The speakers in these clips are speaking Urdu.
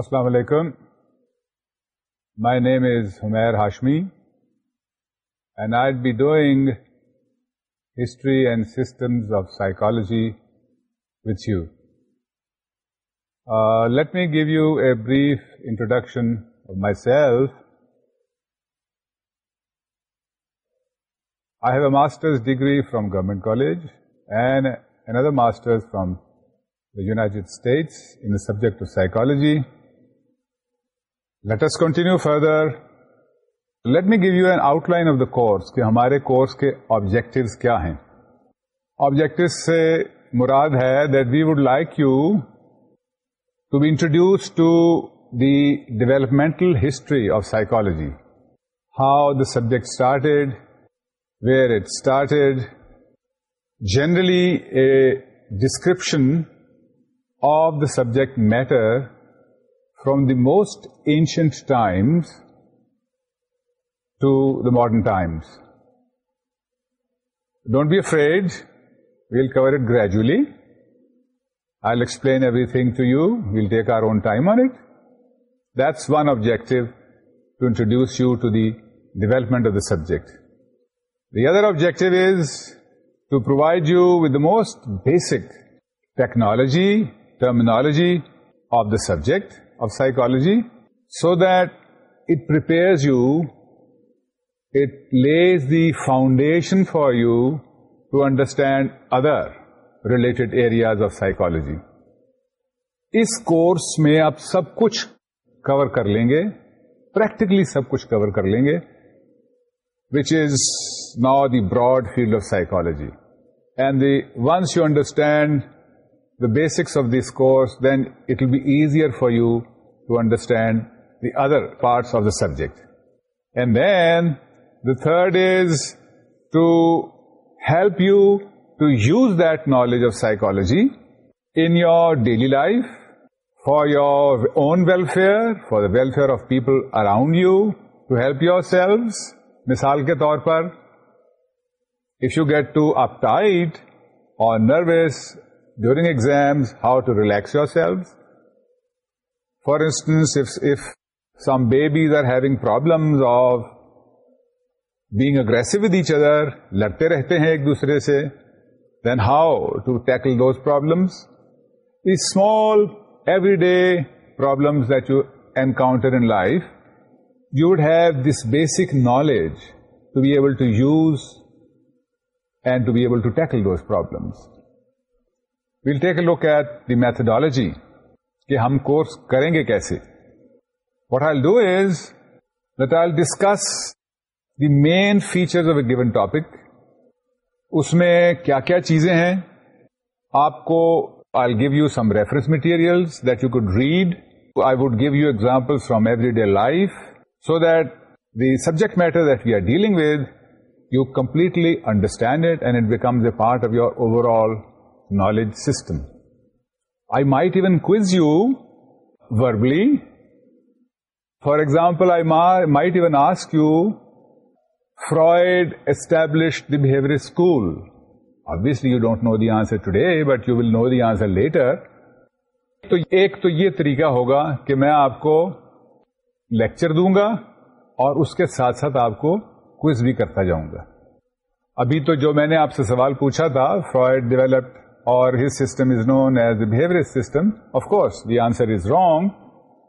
السلام علیکم my name is Humair Hashmi and I be doing history and systems of psychology with you let me give you a brief introduction of myself I have a masters degree from government college and another the فرامائٹیڈ status in the subject of psychology let's continue further let me give you an outline of the course کہ ہمارے کورس کے آبجیکٹو کیا ہیں آبجیکٹو سے مراد ہے that we would like you to be introduced to the developmental history of psychology how the subject started where it started generally a description of the subject matter from the most ancient times to the modern times. Don't be afraid, we'll cover it gradually. I'll explain everything to you, we'll take our own time on it. That's one objective, to introduce you to the development of the subject. The other objective is to provide you with the most basic technology, terminology of the subject, psychology so that it prepares you it lays the foundation for you to understand other related areas of psychology. اس کورس میں آپ سب کچھ کور کر لیں گے پریکٹیکلی سب کچھ کور کر لیں گے وچ از نا the broad field of psychology and the once you understand the basics of this course then it will be easier for you to understand the other parts of the subject. And then the third is to help you to use that knowledge of psychology in your daily life for your own welfare, for the welfare of people around you, to help yourselves. Misal ke taur par, if you get too uptight or nervous during exams, how to relax yourselves. For instance if some babies are having problem of being aggressive each other لڑتے رہتے ہیں ایک دوسرے سے then how to tackle those problem small every day problems that you encounter in life you would have this basic knowledge to be able to use and to be able to tackle those problem we'll take a look at the methodology کہ ہم کورس کریں گے کیسے what I do is that I discuss the main feature of a given topic اس میں کیا کیا چیزیں ہیں آپ کو I give you some reference material that you could read I would give you example from every day life so that the subject matter at we are dealing with you completely understand it and it becomes a part of your overall knowledge system might even For you I for example might even ask you Freud behaviorist school Obviously, no the know the answer today, but you will know the answer later تو ایک تو یہ طریقہ ہوگا کہ میں آپ کو لیکچر دوں گا اور اس کے ساتھ ساتھ آپ کو کوئز بھی کرتا جاؤں گا ابھی تو جو میں نے آپ سے سوال پوچھا تھا Freud developed or his system is known as the behaviorist system, of course the answer is wrong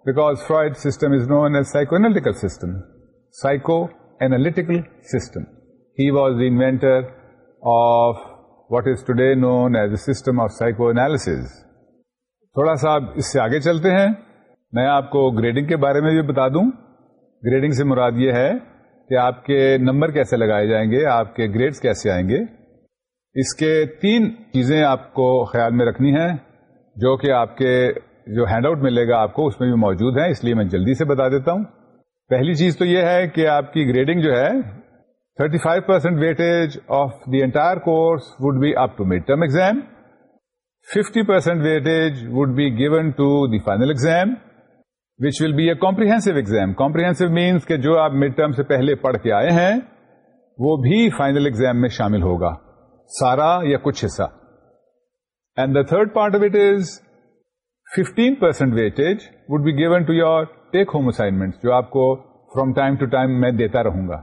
because Freud's system is known as psychoanalytical system, psychoanalytical system. He was the inventor of what is today known as the system of psychoanalysis. تھوڑا سا آپ اس سے آگے چلتے ہیں میں آپ کو گریڈنگ کے بارے میں بھی بتا دوں گریڈنگ سے مراد یہ ہے کہ آپ کے نمبر کیسے لگائے جائیں گے آپ کے گریڈز کیسے آئیں گے اس کے تین چیزیں آپ کو خیال میں رکھنی ہیں جو کہ آپ کے جو ہینڈ آؤٹ ملے گا آپ کو اس میں بھی موجود ہیں اس لیے میں جلدی سے بتا دیتا ہوں پہلی چیز تو یہ ہے کہ آپ کی گریڈنگ جو ہے 35% five percent weightage of the entire course would be up to mid term exam fifty percent weight would be given to the final exam which will be a comprehensive exam comprehensive means کہ جو آپ مڈ ٹرم سے پہلے پڑھ کے آئے ہیں وہ بھی فائنل ایگزام میں شامل ہوگا سارا یا کچھ حصہ and the third part of it is fifteen percent weight would be given to your take home assignment جو آپ کو فرام ٹائم ٹو ٹائم میں دیتا رہوں گا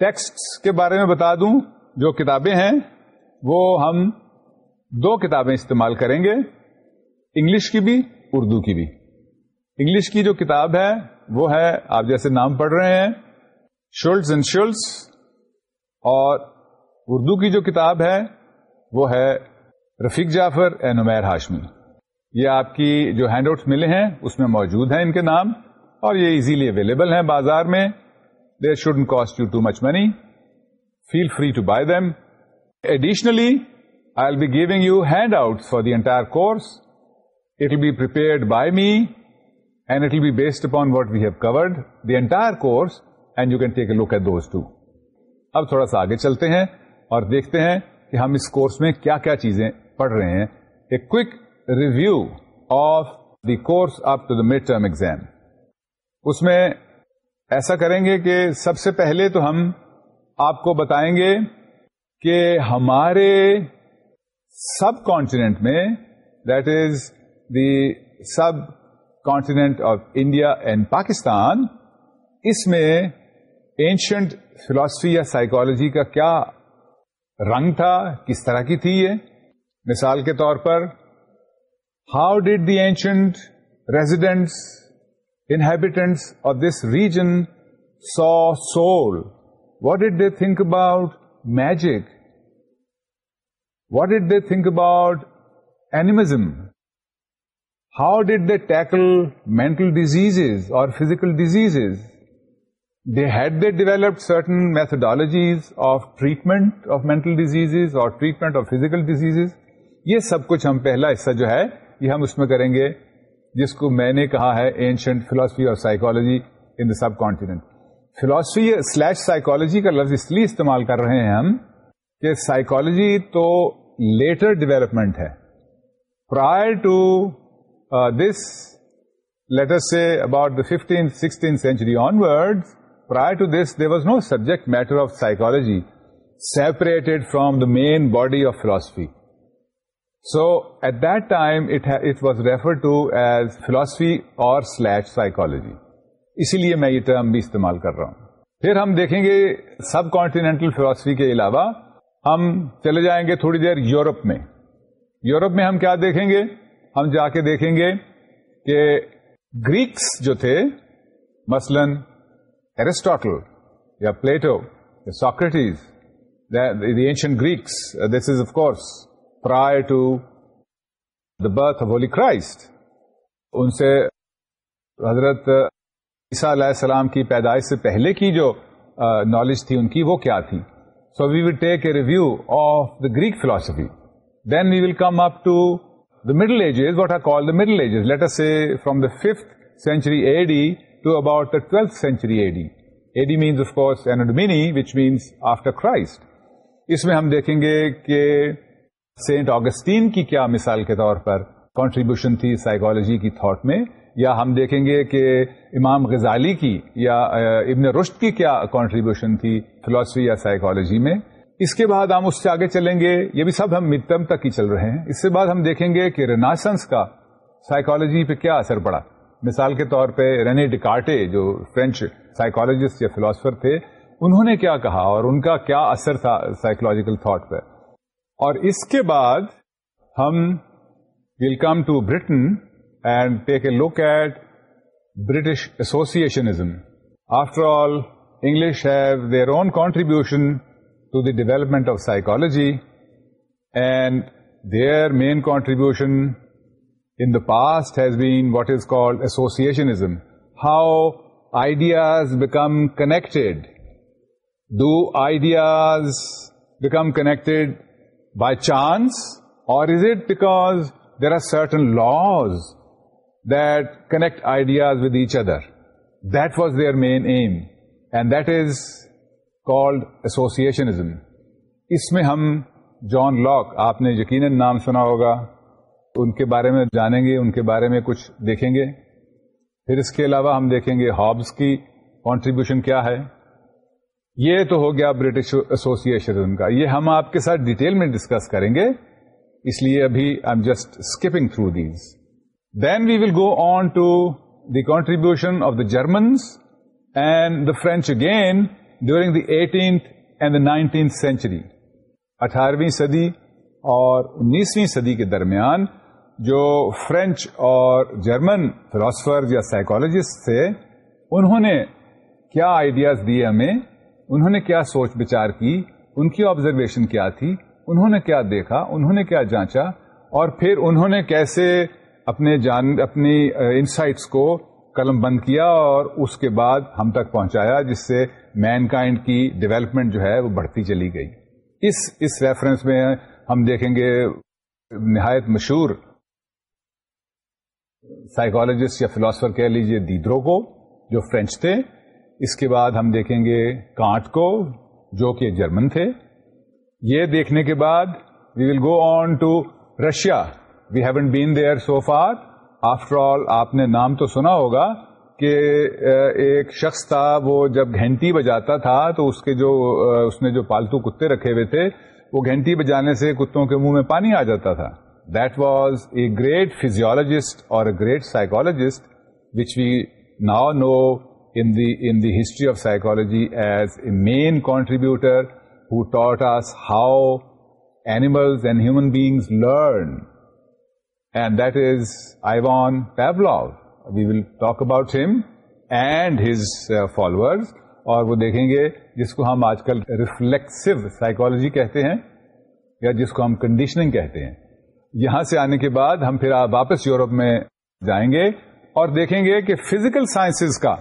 ٹیکسٹ کے بارے میں بتا دوں جو کتابیں ہیں وہ ہم دو کتابیں استعمال کریں گے انگلش کی بھی اردو کی بھی انگلش کی جو کتاب ہے وہ ہے آپ جیسے نام پڑھ رہے ہیں شولس اینڈ شولس اور اردو کی جو کتاب ہے وہ ہے رفیق جعفر اے نمیر ہاشمی یہ آپ کی جو ہینڈ آؤٹ ملے ہیں اس میں موجود ہیں ان کے نام اور یہ ایزیلی اویلیبل ہیں بازار میں they shouldn't cost you too much money feel free to buy them additionally I will be giving you handout for the entire course it be by me and it be based what we have covered the entire course and you can take a look at those too اب تھوڑا سا آگے چلتے ہیں اور دیکھتے ہیں کہ ہم اس کورس میں کیا کیا چیزیں پڑھ رہے ہیں a review of the course of to the mid term exam اس میں ایسا کریں گے کہ سب سے پہلے تو ہم آپ کو بتائیں گے کہ ہمارے سب کانٹینٹ میں that is the subcontinent of India and Pakistan اس میں اینشنٹ فلاسفی یا سائیکولوجی کا کیا رنگ تھا کس طرح کی تھی یہ مثال کے طور پر how did the ancient residents inhabitants of this region so civil what did they think about magic what did they think about animism how did they tackle mental disease اور physical disease had دپڈ certain methodologies of treatment of mental disease اور ٹریٹمنٹ آف فیزیکل ڈیزیز یہ سب کچھ ہم پہلا حصہ جو ہے یہ ہم اس میں کریں گے جس کو میں نے کہا ہے اینشنٹ فلاسفی اور psychology in the subcontinent philosophy slash psychology کا لفظ اس لیے استعمال کر رہے ہیں ہم کہ سائیکالوجی تو لیٹر ڈیولپمنٹ ہے پرائر ٹو دس لیٹر سے about the fifteen sixteen century onward prior to this there was no subject matter of psychology separated from the main body of philosophy. So at that time it, it was referred to as philosophy or slash psychology. اسی لیے میں یہ ٹرم بھی استعمال کر رہا ہوں پھر ہم دیکھیں گے سب کانٹینینٹل فلاسفی کے علاوہ ہم چلے جائیں گے تھوڑی دیر یورپ میں یورپ میں ہم کیا دیکھیں گے ہم جا کے دیکھیں گے کہ گریکس جو تھے مثلاً ایرسٹاٹل یا پلیٹو یا Socrates ancient Greeks this is of course prior holy Christ ان سے حضرت عیسیٰ علیہ السلام کی پیدائش سے پہلے کی جو نالج تھی ان کی وہ کیا تھی so we will take a review of the Greek philosophy then we will come up to the middle edges what are call the middle edges later سے from the fifth century A D to about the twelfth century A D at means of course many which means after Christ اس میں ہم دیکھیں گے کہ سینٹ آگسٹین کی کیا مثال کے طور پر کانٹریبیوشن تھی سائیکالوجی کی تھاٹ میں یا ہم دیکھیں گے کہ امام غزالی کی یا ابن رشت کی کیا کانٹریبیوشن تھی فلاسفی یا سائیکالوجی میں اس کے بعد ہم اس سے آگے چلیں گے یہ بھی سب ہم مڈ ٹرم تک ہی چل رہے ہیں اس سے بعد ہم دیکھیں گے کہ ریناسنس کا سائیکولوجی پہ کیا اثر پڑا مثال کے طور پہ رینی ڈکارٹے جو فرینچ سائیکالوجسٹ یا فلاسفر تھے انہوں نے کیا کہا اور ان کا کیا اثر تھا سائیکولوجیکل تھاٹ پہ اور اس کے بعد ہم come to Britain and take a look at British associationism after all English have their own contribution to the development of psychology and their main contribution the past has bat is called associationism how ideas become connect do ideas become connected by chance or is it back there are certain laws that connect ideas with each other that was their main aim and that is called associationism اس میں ہم جان لاک آپ نے یقیناً نام سنا ہوگا ان کے بارے میں جانیں گے ان کے بارے میں کچھ دیکھیں گے پھر اس کے علاوہ ہم دیکھیں گے ہابس کی کانٹریبیوشن کیا ہے یہ تو ہو گیا برٹش ایشن کا یہ ہم آپ کے ساتھ ڈیٹیل میں ڈسکس کریں گے اس لیے ابھی I am just skipping through these then we will go on to the contribution of the Germans and the French again during the eighteenth and the nineteenth century اٹھارہویں صدی اور انیسویں صدی کے درمیان جو فرینچ اور جرمن فلاسفر یا سائیکالوجسٹ تھے انہوں نے کیا آئیڈیاز دیے ہمیں انہوں نے کیا سوچ بچار کی ان کی آبزرویشن کیا تھی انہوں نے کیا دیکھا انہوں نے کیا جانچا اور پھر انہوں نے کیسے اپنے جان اپنی انسائٹس کو قلم بند کیا اور اس کے بعد ہم تک پہنچایا جس سے مین کائنڈ کی ڈیولپمنٹ جو ہے وہ بڑھتی چلی گئی اس اس ریفرنس میں ہم دیکھیں گے نہایت مشہور سائیکالوجسٹ یا فلاسفر کہہ لیجیے دیدرو کو جو فرینچ تھے اس کے بعد ہم دیکھیں گے کانٹ کو جو کہ جرمن تھے یہ دیکھنے کے بعد we will go on to Russia we haven't been there so far after all آپ نے نام تو سنا ہوگا کہ ایک شخص تھا وہ جب گھنٹی بجاتا تھا تو اس کے جو اس نے جو پالتو کتے رکھے ہوئے تھے وہ گھنٹی بجانے سے کتوں کے منہ میں پانی آ جاتا تھا that was a great physiologist or a great which we now know in the history of psychology as a main contributor who taught us how animal and human beings learn and that is I Pavlov we will talk about him and his follower اور وہ دیکھیں گے جس کو ہم آج کل ریفلیکسو سائیکولوجی کہتے ہیں یا جس کو ہم کنڈیشننگ کہتے ہیں یہاں سے آنے کے بعد ہم پھر واپس یورپ میں جائیں گے اور دیکھیں گے کہ فزیکل سائنس کا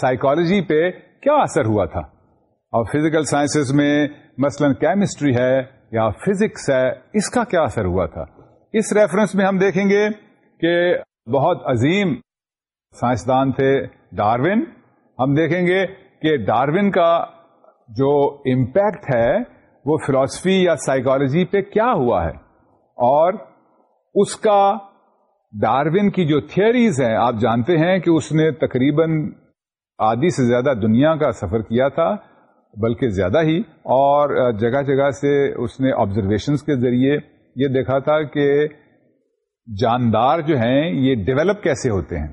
سائیکولوجی پہ کیا اثر ہوا تھا اور فزیکل سائنس میں مثلا کیمسٹری ہے یا فزکس ہے اس کا کیا اثر ہوا تھا اس ریفرنس میں ہم دیکھیں گے کہ بہت عظیم سائنسدان تھے ڈاروین ہم دیکھیں گے کہ ڈاروین کا جو امپیکٹ ہے وہ فلاسفی یا سائیکالوجی پہ کیا ہوا ہے اور اس کا ڈاروین کی جو تھیئریز ہیں آپ جانتے ہیں کہ اس نے تقریباً آدھی سے زیادہ دنیا کا سفر کیا تھا بلکہ زیادہ ہی اور جگہ جگہ سے اس نے آبزرویشنس کے ذریعے یہ دیکھا تھا کہ جاندار جو ہیں یہ ڈیولپ کیسے ہوتے ہیں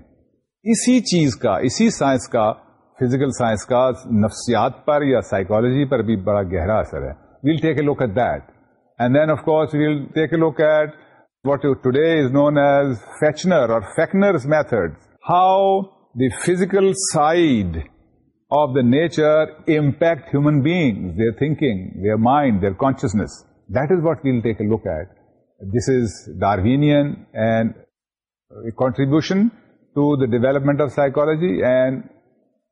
اسی چیز کا اسی سائنس کا فزیکل سائنس کا نفسیات پر یا سائیکالوجی پر بھی بڑا گہرا اثر ہے we'll take a look at that and then of course we'll take a look at what today is known as Fechner or you method how the physical side of the nature impact human being their thinking their mind their consciousness that is what we'll take a look at this is Darwinian and contribution to the development of psychology and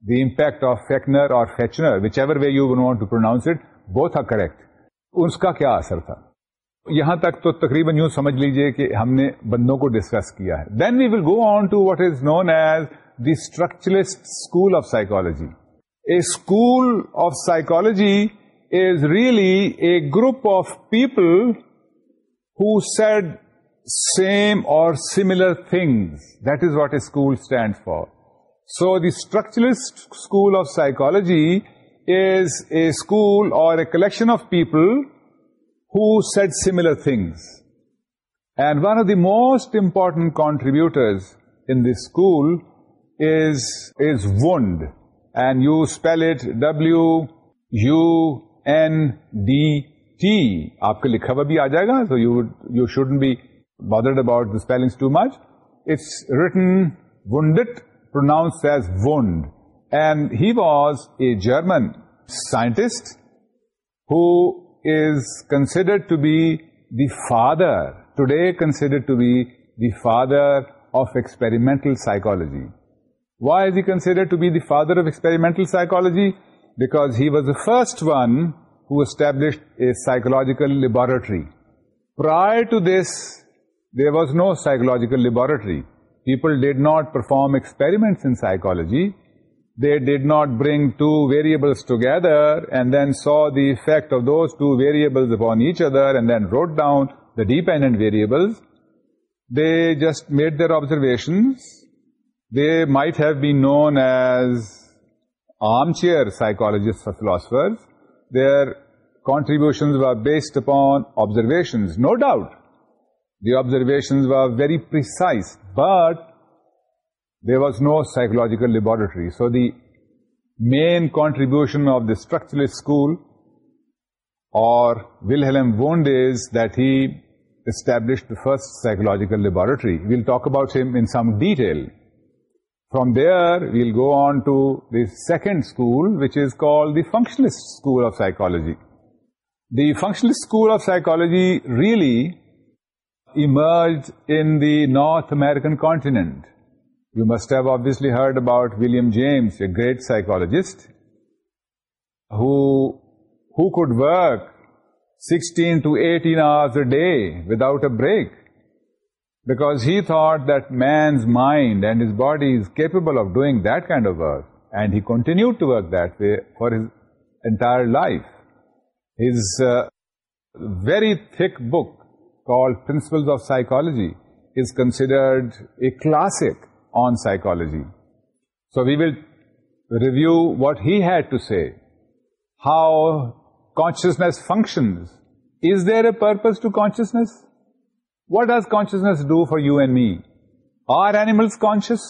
the impact of Fechner or Fechner which ever way you one want to pronounce it بہت ہا کرٹ اس کا کیا اثر تھا یہاں تک تو تقریباً یوں سمجھ لیجئے کہ ہم نے بندوں کو ڈسکس کیا ہے then we will go on to what is known as the structuralist school of psychology a school of psychology is really a group of people who said same or similar things that is what a school stand for so the structuralist school of psychology is a school or a collection of people had similar things and one of the most important contributor school Wundt and you spell it double D T آپ کا لکھا ہوا بھی آ جائے گا so you'd you should be bothered about the spelling too much it's written Wundt it pronounced as Wundt. And he was a German scientist who is considered to be the father, today considered to be the father of experimental psychology. Why is he considered to be the father of experimental psychology? Because he was the first one who established a psychological laboratory. Prior to this, there was no psychological laboratory. People did not perform experiments in psychology. They did not bring two variables together and then saw the effect of those two variables upon each other and then wrote down the dependent variables. They just made their observations. They might have been known as armchair psychologists or philosophers. Their contributions were based upon observations, no doubt. The observations were very precise, but there was no psychological laboratory. So the main contribution of the structuralist school or Wilhelm Wundt is that he established the first psychological laboratory. We'll talk about him in some detail. From there, we'll go on to the second school, which is called the functionalist school of psychology. The functionalist school of psychology really emerged in the North American continent. You must have obviously heard about William James, a great psychologist, who could work 16 to 18 hours a day without a break, because he thought that man's mind and his body is capable of doing that kind of work, and he continued to work that way for his entire life. His uh, very thick book called Principles of Psychology is considered a classic on psychology. So we will review what he had to say, how consciousness functions. Is there a purpose to consciousness? What does consciousness do for you and me? Are animals conscious?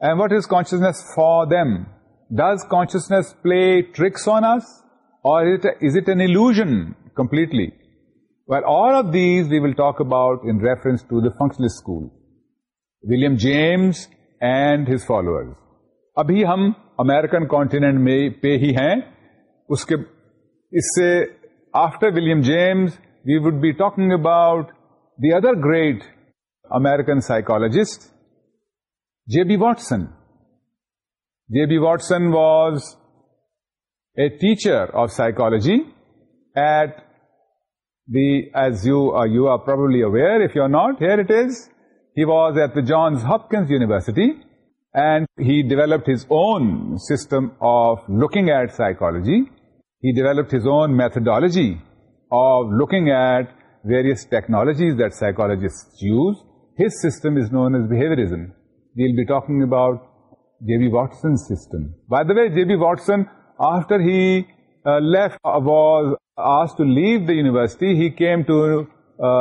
And what is consciousness for them? Does consciousness play tricks on us? Or is it an illusion completely? Well all of these we will talk about in reference to the functional school William James and his follower ابھی ہم امیرکن کانٹیننٹ میں پہ ہی ہیں اس کے اس سے after William James we would be talking about the other great American psychologist J B Watson J B Watson was a teacher of psychology at As uh, you are probably aware, if you are not, here it is. He was at the Johns Hopkins University and he developed his own system of looking at psychology. He developed his own methodology of looking at various technologies that psychologists use. His system is known as behaviorism. We'll be talking about J.B. Watson's system. By the way, J.B. Watson, after he uh, left, uh, was leave the university he came to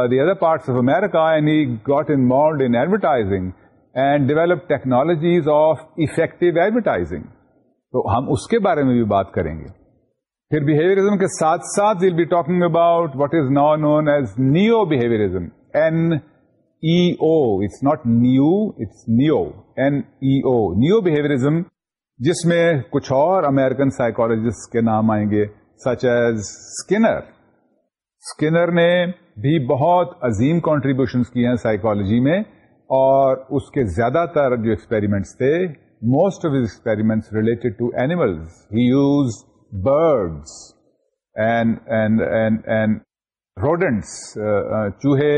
the other parts of America and he got involved in advertising and develop technologies of effective advertising تو ہم اس کے بارے میں بھی بات کریں گے پھر بہیویئرزم کے ساتھ will be talking about what is now known as neo behaviour N E O it's not new it's neo N E O neo behaviourism جس میں کچھ اور امیرکن سائیکولوجسٹ کے نام آئیں گے سچ ایز اسکنر اسکنر نے بھی بہت عظیم کانٹریبیوشنس کی ہیں سائیکالوجی میں اور اس کے زیادہ تر جو ایکسپیریمنٹس تھے most of experiments related to animals he use birds and rodents چوہے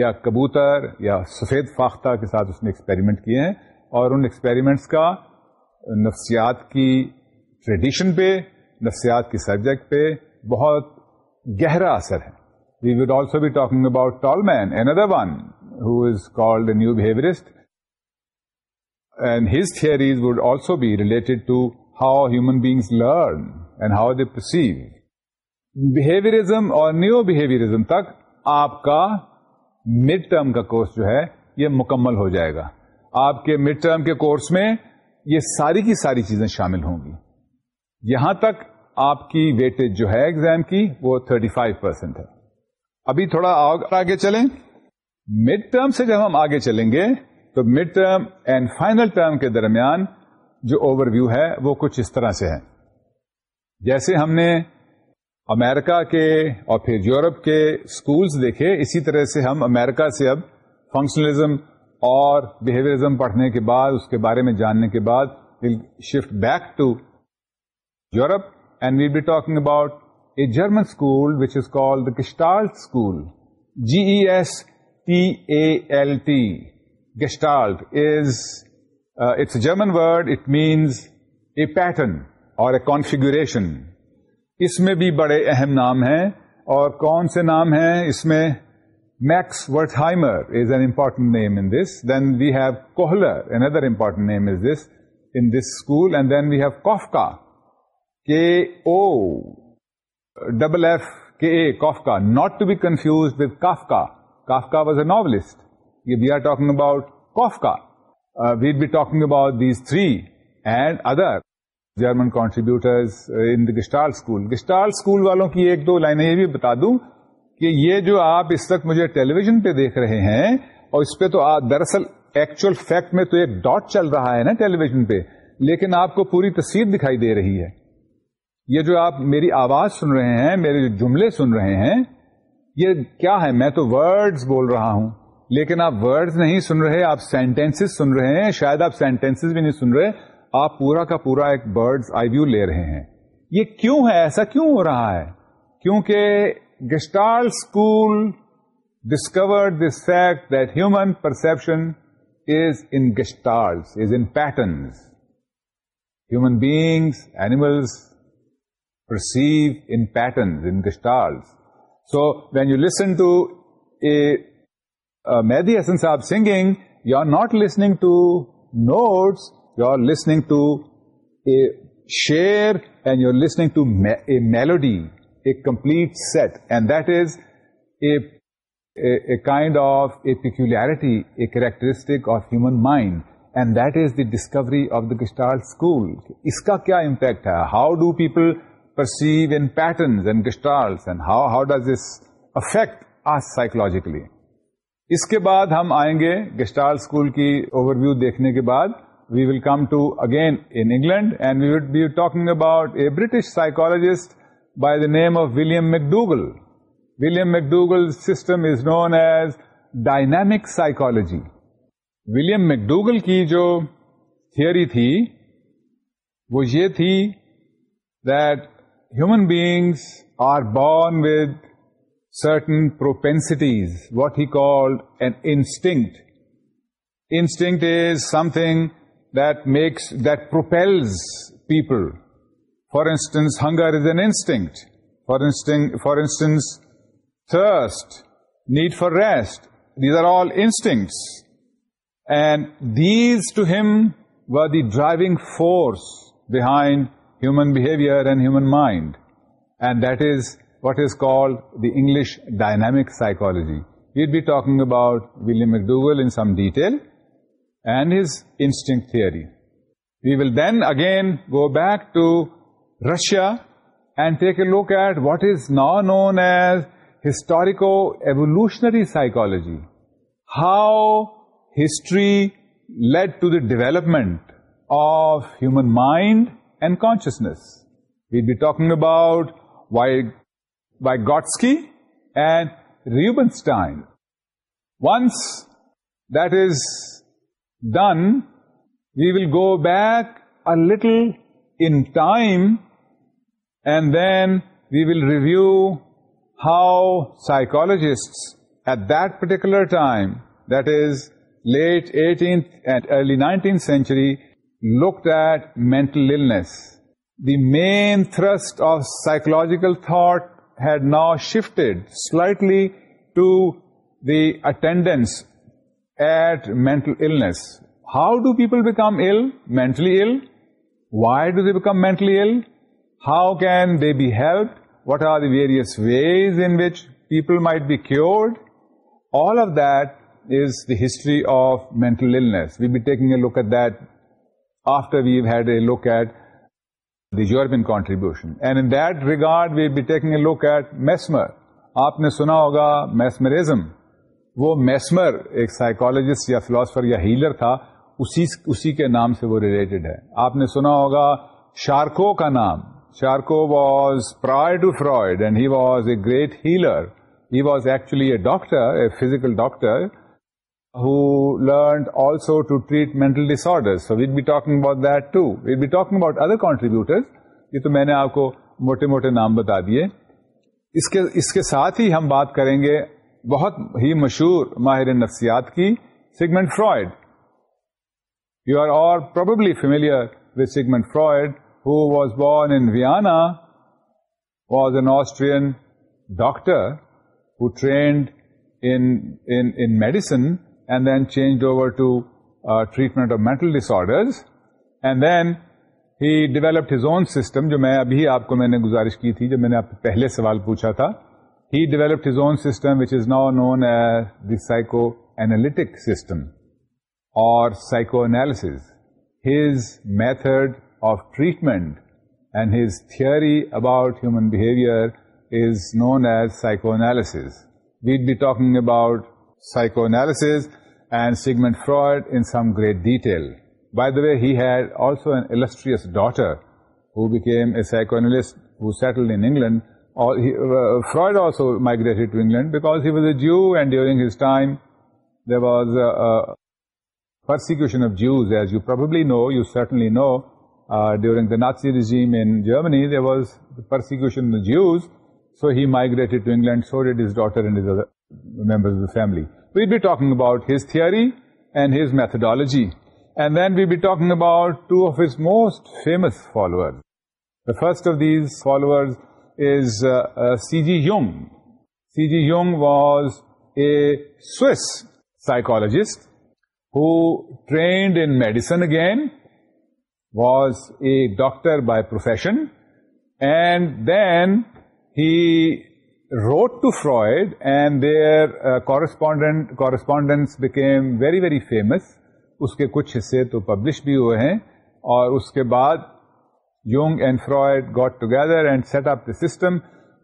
یا کبوتر یا سفید فاختہ کے ساتھ اس نے ایکسپیریمنٹ کیے ہیں اور ان ایکسپیریمنٹس کا نفسیات کی ٹریڈیشن پہ نفسیات کی سبجیکٹ پہ بہت گہرا اثر ہے we would also be talking about Tolman another one who is called a neo behaviourist and his theories would also be related to how human beings learn and how they perceive behaviourism اور نیو بہیویئرزم تک آپ کا مڈ ٹرم کا کورس جو ہے یہ مکمل ہو جائے گا آپ کے مڈ ٹرم کے کورس میں یہ ساری کی ساری چیزیں شامل ہوں گی یہاں تک آپ کی ویٹیج جو ہے ایگزام کی وہ 35% فائیو ابھی تھوڑا آگے چلیں مڈ ٹرم سے جب ہم آگے چلیں گے تو mid term and final term کے درمیان جو اوور ویو ہے وہ کچھ اس طرح سے ہے جیسے ہم نے امیرکا کے اور پھر یورپ کے اسکولس دیکھے اسی طرح سے ہم امیرکا سے اب فنکشنلزم اور بہیویئرزم پڑھنے کے بعد اس کے بارے میں جاننے کے بعد shift back to Europe German school which is called Gestalt school G S T L Gestalts German word it means a pattern اور اس میں بھی بڑے اہم نام ہیں اور کون سے نام ہیں اس میں Max Wertheimer is an important name in this then we have Kohler another important name is this in this school and then we have Koffka K O double F K A not to be confuse with Kafka Kafka was a یہ we are talking about Kafka we'd be talking about these three and other German contributor Gestalt school Gestalt school والوں کی ایک دو لائنیں یہ بھی بتا دوں کہ یہ جو آپ اس وقت مجھے ٹیلی ویژن پہ دیکھ رہے ہیں اور اس پہ تو دراصل ایکچوئل فیکٹ میں تو ایک ڈاٹ چل رہا ہے نا ٹیلی ویژن پہ لیکن آپ کو پوری تصویر دکھائی دے رہی ہے یہ جو آپ میری آواز سن رہے ہیں میرے جو جملے سن رہے ہیں یہ کیا ہے میں تو ورڈز بول رہا ہوں لیکن آپ ورڈز نہیں سن رہے آپ سینٹینسز سن رہے ہیں شاید آپ سینٹینسز بھی نہیں سن رہے آپ پورا کا پورا ایک برڈز آئی ویو لے رہے ہیں یہ کیوں ہے ایسا کیوں ہو رہا ہے کیونکہ Gestalt school discover this fact that human perception is in Gestalt is in patterns human beings animals perceive pattern so when you listen to a distance you are not listening you are listening to a and you are listening to a melody a complete set and that is kind of a peculiarity a characteristic of human mind and that is the discovery of the Gestalt school اس کا کیا امپیکٹ ہے how do people perceive in patterns and gestalts and how, how does this affect us psychologically. اس کے بعد ہم آئیں گے گسٹال اسکول کی اوور ویو دیکھنے کے بعد we will come to again England and we would be talking about a British psychologist by the name of William McDougall William McDougall system is known as dynamic psychology William McDougall کی جو تھی وہ یہ تھی that Human beings are born with certain propensities, what he called an instinct. Instinct is something that propels people. For instance, hunger is an instinct. For instance, thirst, need for rest. These are all instincts. And these to him were the driving force behind human behavior and human mind. And that is what is called the English dynamic psychology. We'd be talking about William McDougall in some detail and his instinct theory. We will then again go back to Russia and take a look at what is now known as historico-evolutionary psychology. How history led to the development of human mind talk about gods kill go back a little and then we will review how psychologists at that particular time that is late eighteenth and early nineteenth century looked at mental illness. The main thrust of psychological thought had now shifted slightly to the attendance at mental illness. How do people become ill, mentally ill? Why do they become mentally ill? How can they be helped? What are the various ways in which people might be cured? All of that is the history of mental illness. We'll be taking a look at that after we've had a look at you been contribution آپ نے سائیکالوجسٹ یا ہیلر تھا اسی کے نام سے وہ ریلیٹڈ ہے آپ نے سنا ہوگا شارکو کا نام Charcot was prior to Freud and he was a great healer he was actually a doctor a physical doctor who learned also to treat mental disorders. So order be talking about that too. We'd be talking about other contributors. یہ تو میں نے آپ کو موٹے موٹے نام بتا دیے اس کے اس کے ساتھ ہی ہم بات کریں گے بہت ہی مشہور ماہر نفسیات کی Sigmund Freud you are are probably familiar with Sigmund Freud who was born in Vienna was an Austrian doctor who trained in medicine then change over to treatment of mental dis and and then he developed own system جو میں ابھی آپ کو میں نے گزارش کی تھی جب میں نے آپ پہلے سوال پوچھا تھا he developed his system which is now known as as system اور system analysis his method of treatment and and theory about human behaviour is known as psychoanalysis we'd be talking about psychoanalysis and Sigmund Freud by the way had also اینسٹریئس ڈاٹرکیم S elicit settled Freud to England and during per no during the Nazi regime in Germany there was persecution so he migrate England so is daughter member family We'll be talking about his theory and his methodology. And then we'll be talking about two of his most famous followers. The first of these followers is uh, uh, C.G. Jung. C.G. Jung was a Swiss psychologist who trained in medicine again, was a doctor by profession, and then he wrote to Freud and correspondent correspondent became very very famous اس کے کچھ حصے تو پبلش بھی ہوئے ہیں اور اس کے بعد Jung and Freud got together and set up the system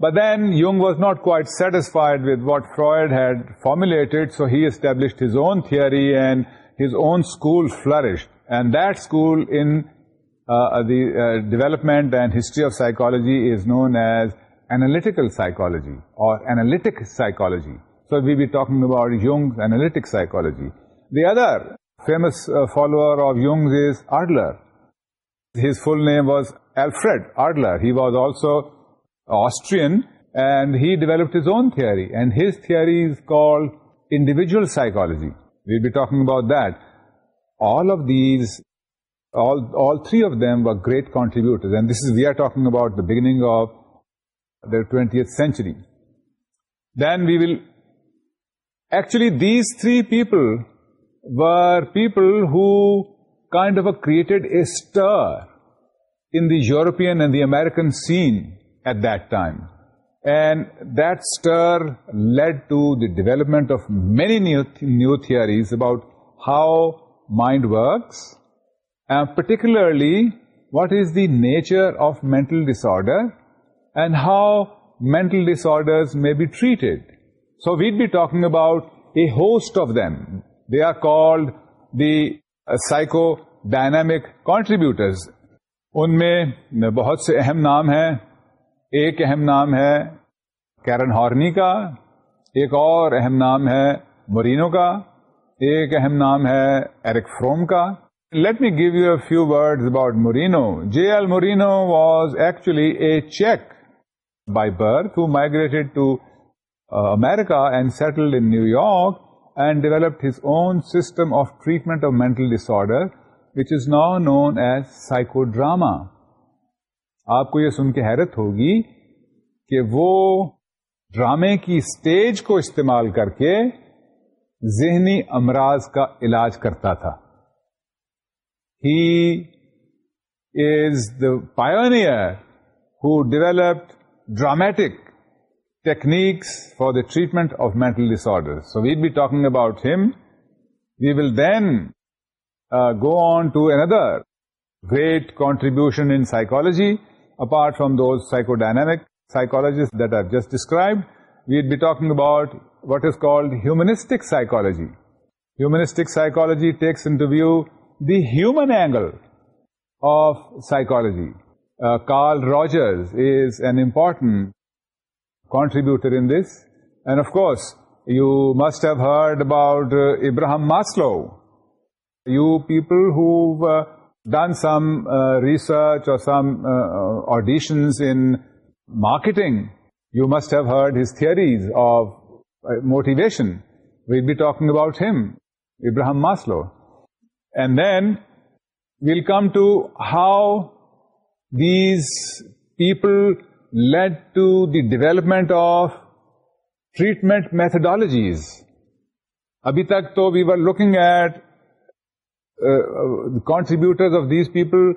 ب then Jung was not quite satisfied with what Freud had formulated so he established his own theory and his own school flourish and that school in development and history of psychology is known as analytical psychology or analytic psychology. So we'll be talking about Jung's analytic psychology. The other famous uh, follower of Jung's is Adler. His full name was Alfred Adler. He was also Austrian, and he developed his own theory, and his theory is called individual psychology. We'll be talking about that. All of these, all three of them were great contributors, and we are talking about the beginning of the 20th century. Then we will, actually these three people were people who kind of created a stir in the European and the American scene at that time. And that stir led to the development of many new theories about how mind works, and particularly what is the nature of mental disorder and how mental disorder may be treated so we'd be talking about a host of them they are called the psychodynamic contributors ان میں بہت سے اہم نام ہیں ایک اہم نام ہے کیرن ہارنی کا ایک اور اہم نام ہے مورینو کا ایک اہم نام ہے ایرک فروم کا let me give you a few words about Moreno J L Moreno was actually a چیک by birth who migrate to America and settle in New York and developed his own system of treatment of mental disorder which is now known as psychodrama آپ کو یہ سن کے حیرت ہوگی کہ وہ ڈرامے کی اسٹیج کو استعمال کر کے ذہنی امراض کا علاج کرتا تھا he is the pioneer who develop dramatic techniques for the treatment of mental disorders. So we'll be talking about him. We will then uh, go on to another great contribution in psychology, apart from those psychodynamic psychologists that I've just described. We'd be talking about what is called humanistic psychology. Humanistic psychology takes into view the human angle of psychology. Carl Rogers is an important contributor in this. And of course, you must have heard about Abraham uh, Maslow. You people who've uh, done some uh, research or some auditions in marketing, you must have heard his theories of motivation. We'll be talking about him, Abraham Maslow. And then we'll come to how these people lead to the development of treatment methodologies ابھی تک تو we are looking at contributor of these people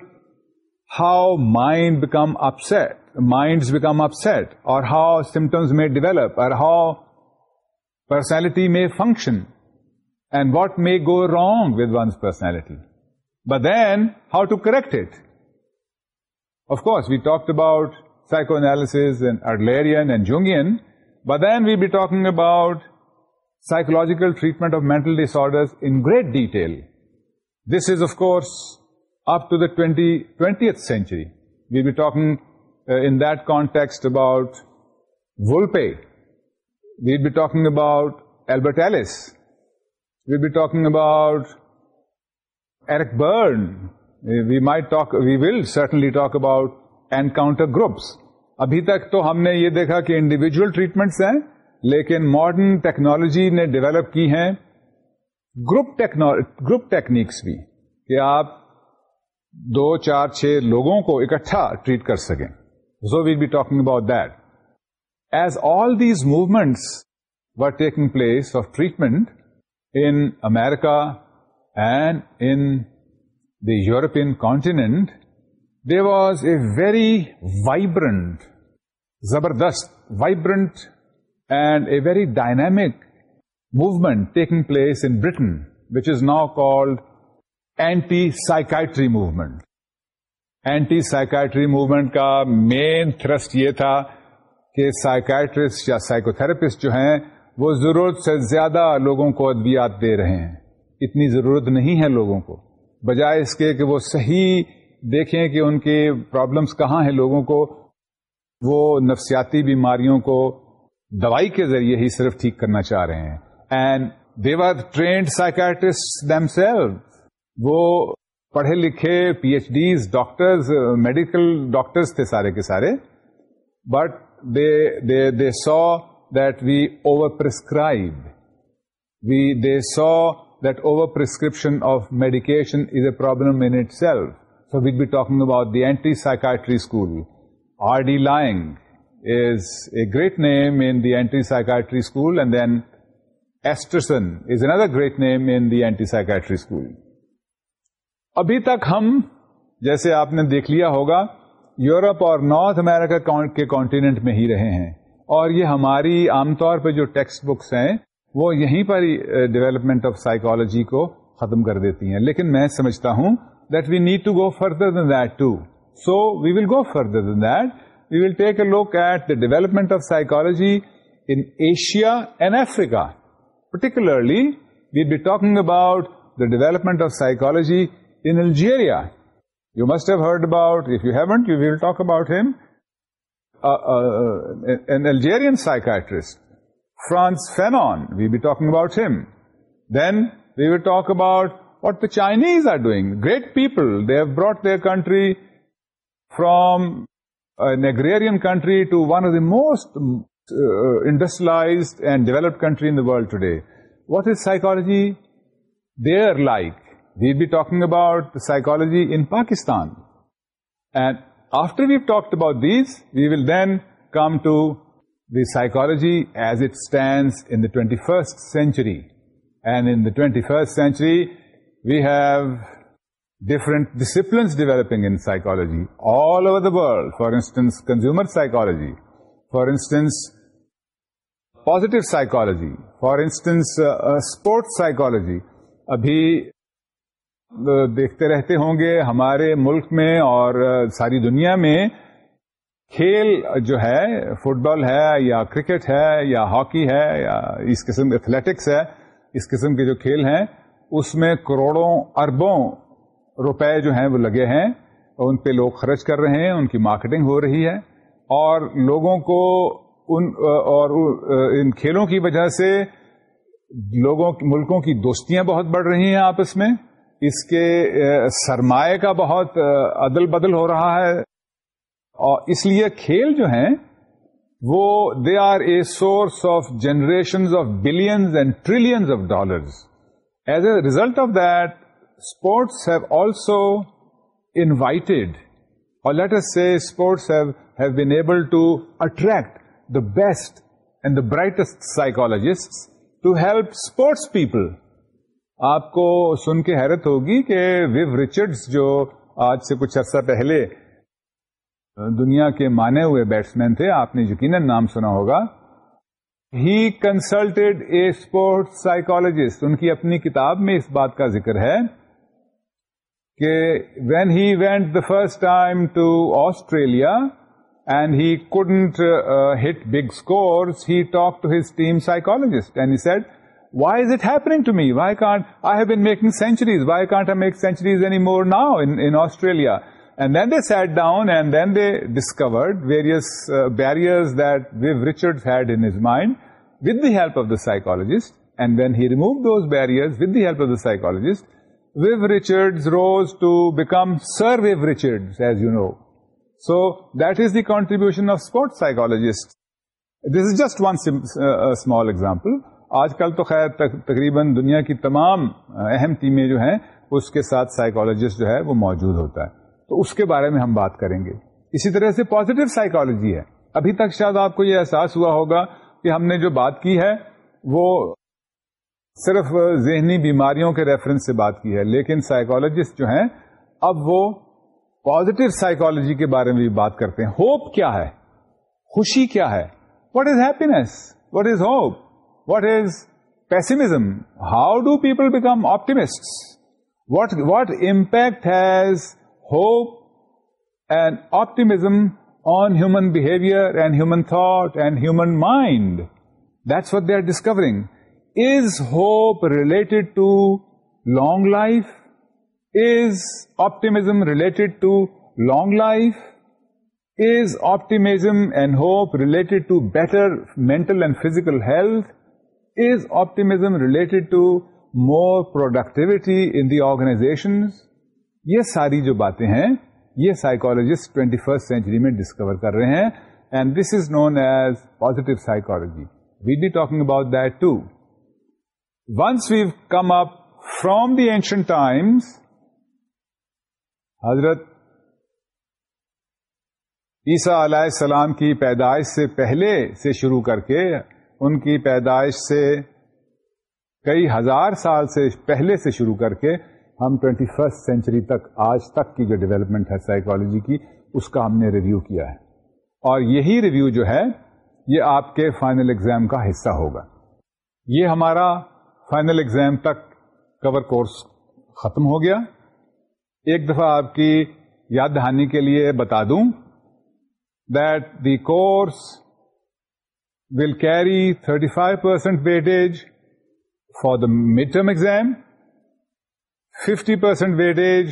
how mind become upset mind become upset اور ہاؤ سمٹمس میں ڈیولپ اور how personality may function and what may go wrong with one personality ب then how to correct it Of course, we talked about psychoanalysis and Adlerian and Jungian, but then we'll be talking about psychological treatment of mental disorders in great detail. This is, of course, up to the 20th century. We'll be talking uh, in that context about Volpe. We'll be talking about Albert Ellis. We'll be talking about Eric Berne, we may talk we will certainly talk about encounter groups ابھی تک تو ہم نے یہ دیکھا کہ انڈیویجل ٹریٹمنٹس ہیں لیکن ماڈرن ٹیکنالوجی نے ڈیولپ کی ہیں گروپ گروپ ٹیکنیکس بھی کہ آپ دو چار چھ لوگوں کو اکٹھا ٹریٹ کر سکیں so we'll be talking about that as all these movements were taking place of treatment in America and in the European continent, there was a very vibrant, zabardast, vibrant and a very dynamic movement taking place in Britain, which is now called anti-psychiatry movement. Anti-psychiatry movement ka main thrust ye tha, کہ سائکٹرسٹ یا سائیکوتھراپسٹ جو ہیں وہ ضرورت سے زیادہ لوگوں کو ادویات دے رہے ہیں اتنی ضرورت نہیں ہے لوگوں کو بجائے اس کے کہ وہ صحیح دیکھیں کہ ان کے پرابلمس کہاں ہیں لوگوں کو وہ نفسیاتی بیماریوں کو دوائی کے ذریعے ہی صرف ٹھیک کرنا چاہ رہے ہیں اینڈ دیور ٹرینڈ سائکٹسٹ ڈیمس وہ پڑھے لکھے P H Ds doctors medical doctors تھے سارے کے سارے but they they so that we over prescribe we they so prescription of medication is a problem int self so we'd be talking about the anti psychiatry school R D Laing is a great name in the anti psychiatry school and then Esterson is N are great name in the anti psychiatry school ابھی تک ہم جیسے آپ نے دیکھ لیا ہوگا یورپ اور نارتھ امیرکا کے کانٹینٹ میں ہی رہے ہیں اور یہ ہماری عام طور پہ جو ٹیکسٹ بکس ہیں وہ یہیں پر ڈیولپمنٹ آف سائیکالوجی کو ختم کر دیتی ہیں لیکن میں سمجھتا ہوں that we need to go further than that to so we will go further than that we will take a look at the development of psychology in Asia and Africa particularly we be talking about the development of psychology psychiatrist talk about what the Chinese great people they have brought the from agrarian country to one of the most industrialise and developed country in the world today what is سائکالی talking about psychology in Pakistan after we talk about this we will then come to psychology as it stands in the twenty first century and in the twenty first century we have different disciplines developing in psychology all over the world for instance consumer psychology for instance positive psychology for instance sport psychology ابھی دیکھتے رہتے ہوں گے ہمارے ملک میں اور ساری دنیا میں کھیل جو ہے فٹ بال ہے یا کرکٹ ہے یا ہاکی ہے یا اس قسم ایتھلیٹکس ہے اس قسم کے جو کھیل ہیں اس میں کروڑوں اربوں روپے جو ہیں وہ لگے ہیں ان پہ لوگ خرچ کر رہے ہیں ان کی مارکیٹنگ ہو رہی ہے اور لوگوں کو ان اور ان کھیلوں کی وجہ سے لوگوں ملکوں کی دوستیاں بہت بڑھ رہی ہیں آپس میں اس کے سرمایہ کا بہت عدل بدل ہو رہا ہے اور اس لیے کھیل جو ہیں وہ they are a source of generation of billions and trillions of dollar as a result of that sports have also invited اور let's see sports have been able to attract the best and the brightest psychologists to help sports people آپ کو سن کے حیرت ہوگی کہ ویو ریچرڈ جو آج سے کچھ عرصہ پہلے دنیا کے مانے ہوئے بیٹس مین تھے آپ نے یقیناً نام سنا ہوگا ہی کنسلٹیڈ اے اسپورٹس سائکالوجیسٹ ان کی اپنی کتاب میں اس بات کا ذکر ہے کہ when he went the first time to Australia and he couldn't hit big scores he talk to his team and he said me why can make centuries N more now Australia is this is just one small example. آج کل تو خیر تقریباً دنیا کی تمام اہم ٹیمیں جو ہیں اس کے ساتھ سائیکالوجسٹ جو ہے وہ موجود ہوتا ہے تو اس کے بارے میں ہم بات کریں گے اسی طرح سے پوزیٹو سائیکولوجی ہے ابھی تک شاید آپ کو یہ احساس ہوا ہوگا کہ ہم نے جو بات کی ہے وہ صرف ذہنی بیماریوں کے ریفرنس سے بات کی ہے لیکن سائیکالوجسٹ جو ہیں اب وہ پوزیٹو سائیکولوجی کے بارے میں بھی بات کرتے ہیں ہوپ کیا ہے خوشی کیا ہے what is happiness what is hope what is pessimism how do people become optimist what what impact has hope and optimism on human behavior and human thought and human mind. That's what they are discovering. Is hope related to long life? Is optimism related to long life? Is optimism and hope related to better mental and physical health? Is optimism related to more productivity in the organizations? یہ ساری جو باتیں ہیں یہ سائیکولوجسٹ ٹوینٹی فرسٹ سینچری میں ڈسکور کر رہے ہیں and this is known as positive psychology we be talking about that to once we've come up from the ancient times حضرت عیسیٰ علیہ السلام کی پیدائش سے پہلے سے شروع کر کے ان کی پیدائش سے کئی ہزار سال سے پہلے سے شروع کر کے ٹوینٹی 21st سینچری تک آج تک کی جو ڈیولپمنٹ ہے سائیکالوجی کی اس کا ہم نے ریویو کیا ہے اور یہی ریویو جو ہے یہ آپ کے فائنل ایگزام کا حصہ ہوگا یہ ہمارا فائنل ایگزام تک کور کورس ختم ہو گیا ایک دفعہ آپ کی یاد دہانی کے لیے بتا دوں that the course will carry thirty five percent weightage for the mid term exam fifty percent weightage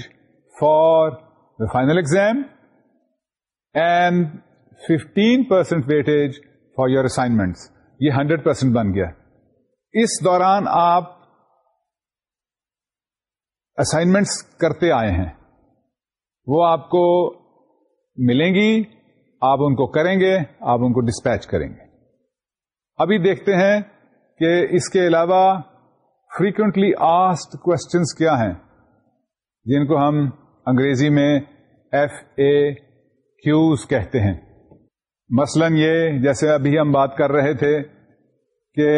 for final exam and fifteen percent weightage for your assignments یہ ہنڈریڈ پرسینٹ بن گیا اس دوران آپ اسائنمنٹس کرتے آئے ہیں وہ آپ کو ملیں گی آپ ان کو کریں گے آپ ان کو ڈسپیچ کریں گے ابھی دیکھتے ہیں کہ اس کے علاوہ فریکوینٹلی آسڈ کوشچنس کیا ہیں جن کو ہم انگریزی میں ایف اے کیوز کہتے ہیں مثلا یہ جیسے ابھی ہم بات کر رہے تھے کہ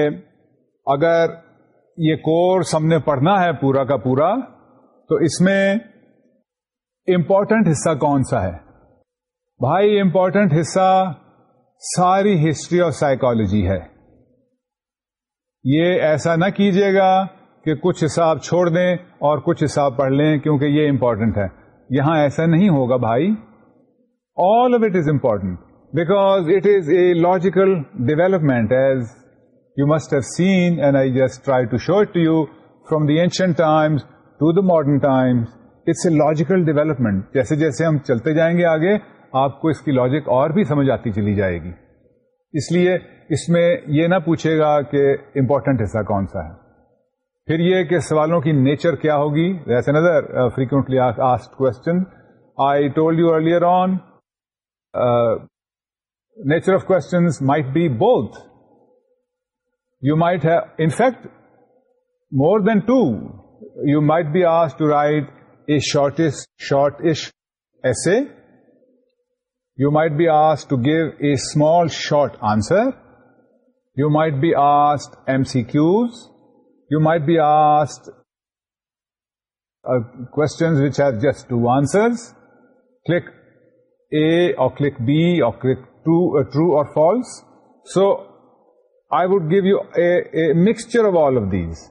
اگر یہ کورس ہم نے پڑھنا ہے پورا کا پورا تو اس میں امپورٹنٹ حصہ کون سا ہے بھائی امپورٹنٹ حصہ ساری ہسٹری آف سائیکالوجی ہے یہ ایسا نہ کیجیے گا کہ کچھ حساب چھوڑ دیں اور کچھ حساب پڑھ لیں کیونکہ یہ امپورٹنٹ ہے یہاں ایسا نہیں ہوگا بھائی all of it is important because it is a logical development as you must have seen and I just try to show to you from the ancient times to the modern times it's a logical development جیسے جیسے ہم چلتے جائیں گے آگے آپ کو اس کی لاجک اور بھی سمجھ آتی چلی جائے گی اس لیے اس میں یہ نہ پوچھے گا کہ امپورٹنٹ حصہ کون سا ہے پھر یہ کہ سوالوں کی نیچر کیا ہوگی ویسے نظر frequently asked question I told you earlier on nature of might might be both you in in fact more than two you might be آس to write a short short ایش ایسے یو مائٹ بی آس to give a small short answer you might be be M C Qs you might be two answers click two or A اور کلک بی اور کلک true ٹرو اور false so I give give you a mixture of all of these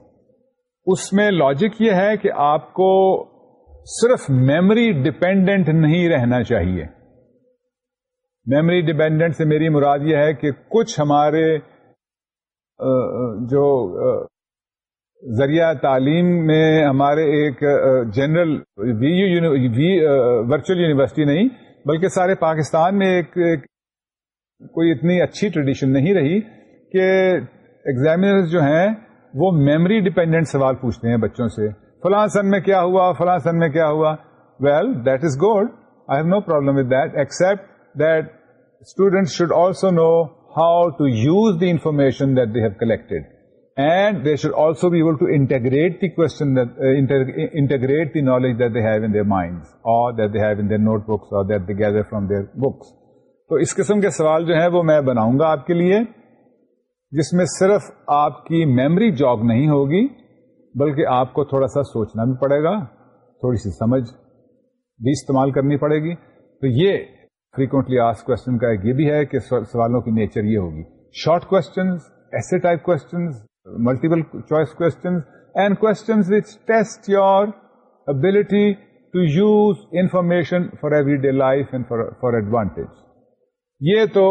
اس میں لاجک یہ ہے کہ آپ کو صرف میموری ڈپینڈنٹ نہیں رہنا چاہیے میموری ڈیپینڈنٹ سے میری مراد یہ ہے کہ کچھ ہمارے جو ذریعہ تعلیم میں ہمارے ایک جنرل وی ورچوئل یونیورسٹی نہیں بلکہ سارے پاکستان میں ایک ایک کوئی اتنی اچھی ٹریڈیشن نہیں رہی کہ ایگزامنر جو ہیں وہ میموری ڈپینڈنٹ سوال پوچھتے ہیں بچوں سے فلاں سن میں کیا ہوا فلاں سن میں کیا ہوا well that is good I have no problem with that except should also know how to use the information from their books تو اس قسم کے سوال جو ہے وہ میں بناؤں گا آپ کے لیے جس میں صرف آپ کی میمری جاب نہیں ہوگی بلکہ آپ کو تھوڑا سا سوچنا بھی پڑے گا تھوڑی سی سمجھ بھی استعمال کرنی پڑے گی تو یہ آس کونٹلی کا ایک یہ بھی ہے کہ سوالوں کی نیچر یہ ہوگی شارٹ کوشچنز ایسے type choice which test your ability to use information for every day life for advantage یہ تو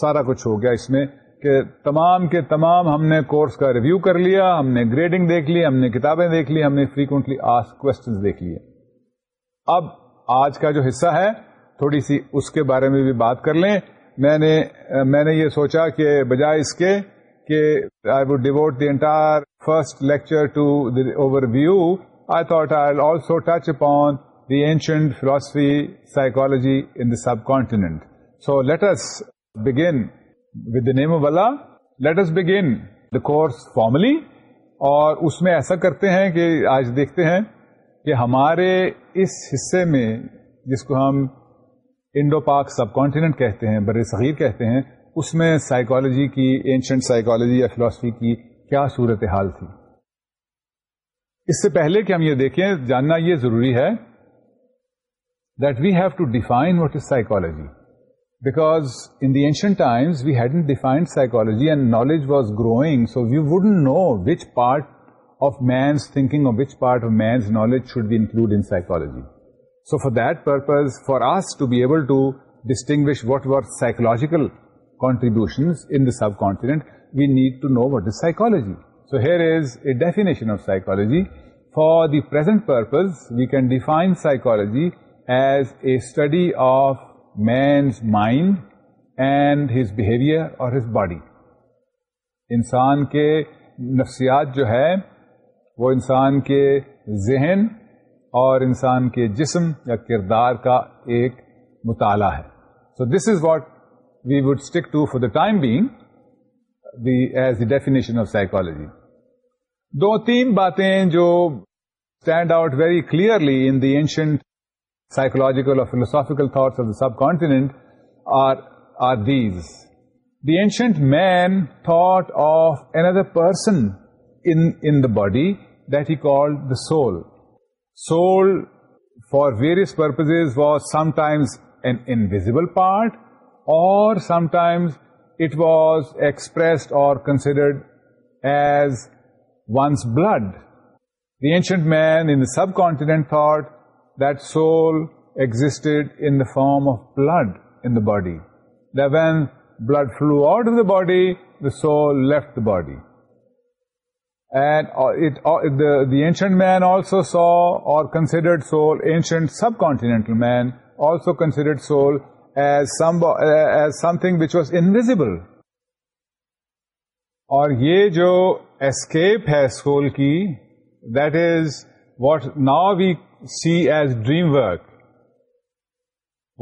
سارا کچھ ہو گیا اس میں کہ تمام کے تمام ہم نے کورس کا ریویو کر لیا ہم نے گریڈنگ دیکھ لی ہم نے کتابیں دیکھ لی ہم نے فریکوینٹلی آس کو دیکھ لیے اب آج کا جو حصہ ہے تھوڑی سی اس کے بارے میں بھی بات کر لیں میں نے میں نے یہ سوچا کہ بجائے اس کے کہ I would devote the entire first lecture to the overview I I also touch upon the ancient philosophy psychology in the subcontinent so let's begin with the name والا let's begin the course formally اور اس میں ایسا کرتے ہیں کہ آج دیکھتے ہیں کہ ہمارے اس حصے میں جس کو ہم انڈو پاک سب کانٹیننٹ کہتے ہیں بر صغیر کہتے ہیں اس میں سائیکالوجی کی اینشنٹ سائیکالوجی یا فلاسفی کی کیا صورت حال تھی اس سے پہلے کہ ہم یہ دیکھیں جاننا یہ ضروری ہے that we have to define what is psychology because in the ancient times we had defined psychology and knowledge was growing so we know which part of man's thinking knowledge should be include psychology so for that purpose for us to be able to distinguish what were psychological contribution in the subcontinent we need to know what is psychology so here is a definition of psychology for the present purpose we can define psychology as a study of man's mind and his behaviour اور ہز باڈی انسان کے نفسیات جو ہے وہ انسان کے ذہن اور انسان کے جسم یا کردار کا ایک مطالعہ ہے so this is what we would stick to for the time being the as the definition of psychology دو تین باتیں جو stand out very clearly in the ancient psychological اور philosophical thoughts of the subcontinent are are these the ancient man thought of another person in the body that he call the soul Soul for various purposes was sometimes an invisible part, or sometimes it was expressed or considered as one's blood. The ancient man in the subcontinent thought that soul existed in the form of blood in the body. That when blood flew out of the body, the soul left the body. The ancient man also so اور کنسڈرشینٹ subcontinental man also considered soul as some as as thing which was invisible اور یہ جو اسکیپ ہے سول کی that is what now we see as dream work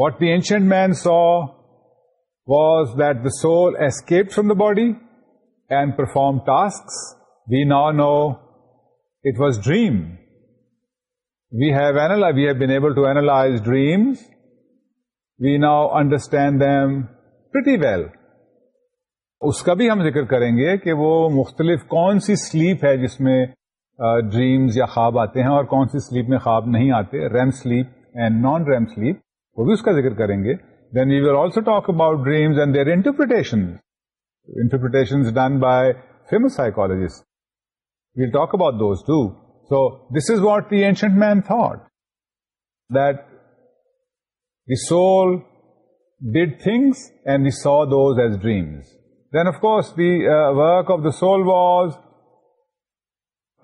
what the ancient man saw was that the soul escape from the body and perform task we dream. No it was dream we have able been analyze dreams we now understand them pretty well اس کا بھی ہم ذکر کریں گے کہ وہ مختلف کون سی سلیپ ہے جس میں ڈریمز یا خواب آتے ہیں اور کون سی سلیپ میں خواب نہیں آتے REM sleep and non REM sleep وہ بھی اس کا ذکر کریں گے then you will also talk about dreams and their interpretation interpretation done by famous psychologist We'll talk about those too. So this is what the ancient man thought, that the soul did things and we saw those as dreams. Then of course the uh, work of the soul was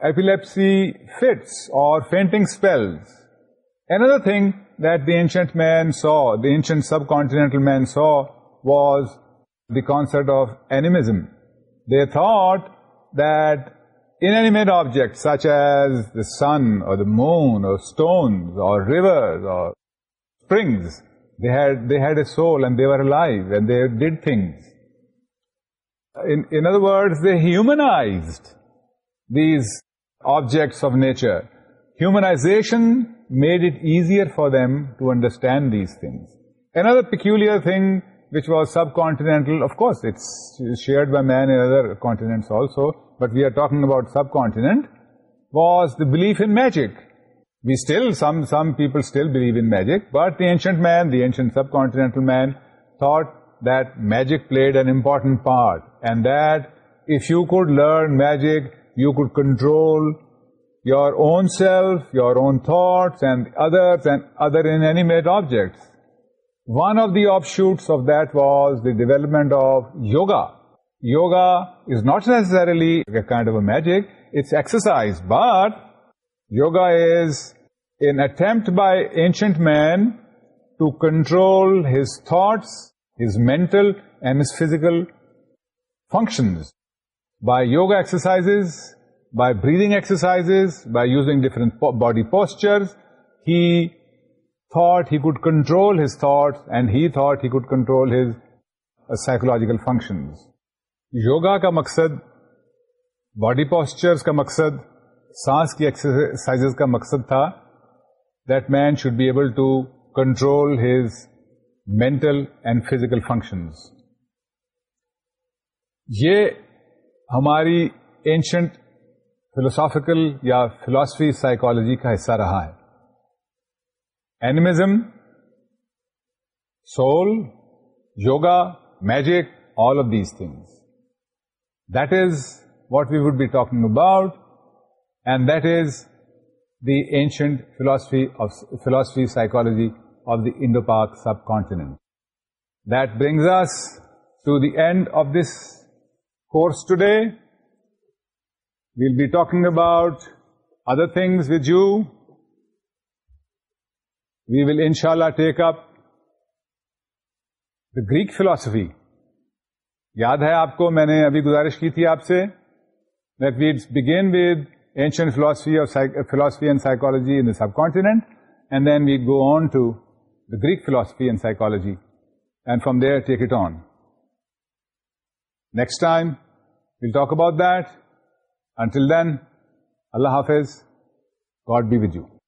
epilepsy fits or fainting spells. Another thing that the ancient man saw, the ancient subcontinental man saw, was the concept of animism. They thought that sun اور moon stones life dies these objects of nature have مائزیشن made it easier for them to understand these thing N other peculiar thing which was subcontinentals shared by man other also but we are talking about subcontinent, was the belief in magic. We still, some people still believe in magic, but the ancient man, the ancient subcontinental man, thought that magic played an important part, and that if you could learn magic, you could control your own self, your own thoughts, and others, and other inanimate objects. One of the offshoots of that was the development of yoga. Yoga is not necessarily a kind of a magic, it's exercise, but yoga is an attempt by ancient man to control his thoughts, his mental and his physical functions. By yoga exercises, by breathing exercises, by using different body postures, he thought he could control his thoughts and he thought he could control his uh, psychological functions. Yoga کا مقصد باڈی پوسچرز کا مقصد سانس کی ایکسرسائز کا مقصد تھا that man should be able to control his mental and physical function یہ ہماری اینشنٹ فلوسافیکل یا فلاسفی سائیکولوجی کا حصہ رہا ہے animism soul yoga magic all of these things That is what we would be talking about, and that is the ancient psychology of the Indo-Pak subcontinent. That brings us to the end of this course today. We'll be talking about other things with you. We will inshallah take up the Greek philosophy یاد ہے آپ کو میں نے ابھی گزارش کی تھی آپ سے let we begin with Asian philosophy philosophy and psychology in subcontinent and then we go on to the Greek philosophy and psychology and from there take it on next time we'll talk about that until then اللہ حافظ گاڈ بی ود یو